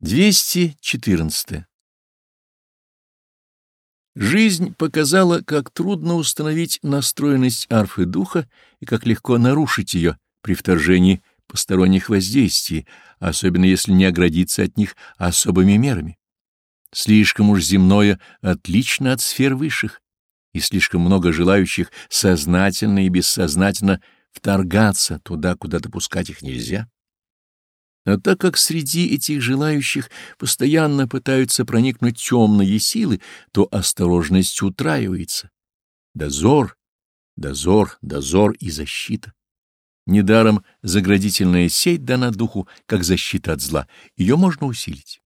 214. Жизнь показала, как трудно установить настроенность арфы духа и как легко нарушить ее при вторжении посторонних воздействий, особенно если не оградиться от них особыми мерами. Слишком уж земное отлично от сфер высших, и слишком много желающих сознательно и бессознательно вторгаться туда, куда допускать их нельзя. Но так как среди этих желающих постоянно пытаются проникнуть темные силы, то осторожность утраивается. Дозор, дозор, дозор и защита. Недаром заградительная сеть дана духу как защита от зла, ее можно усилить.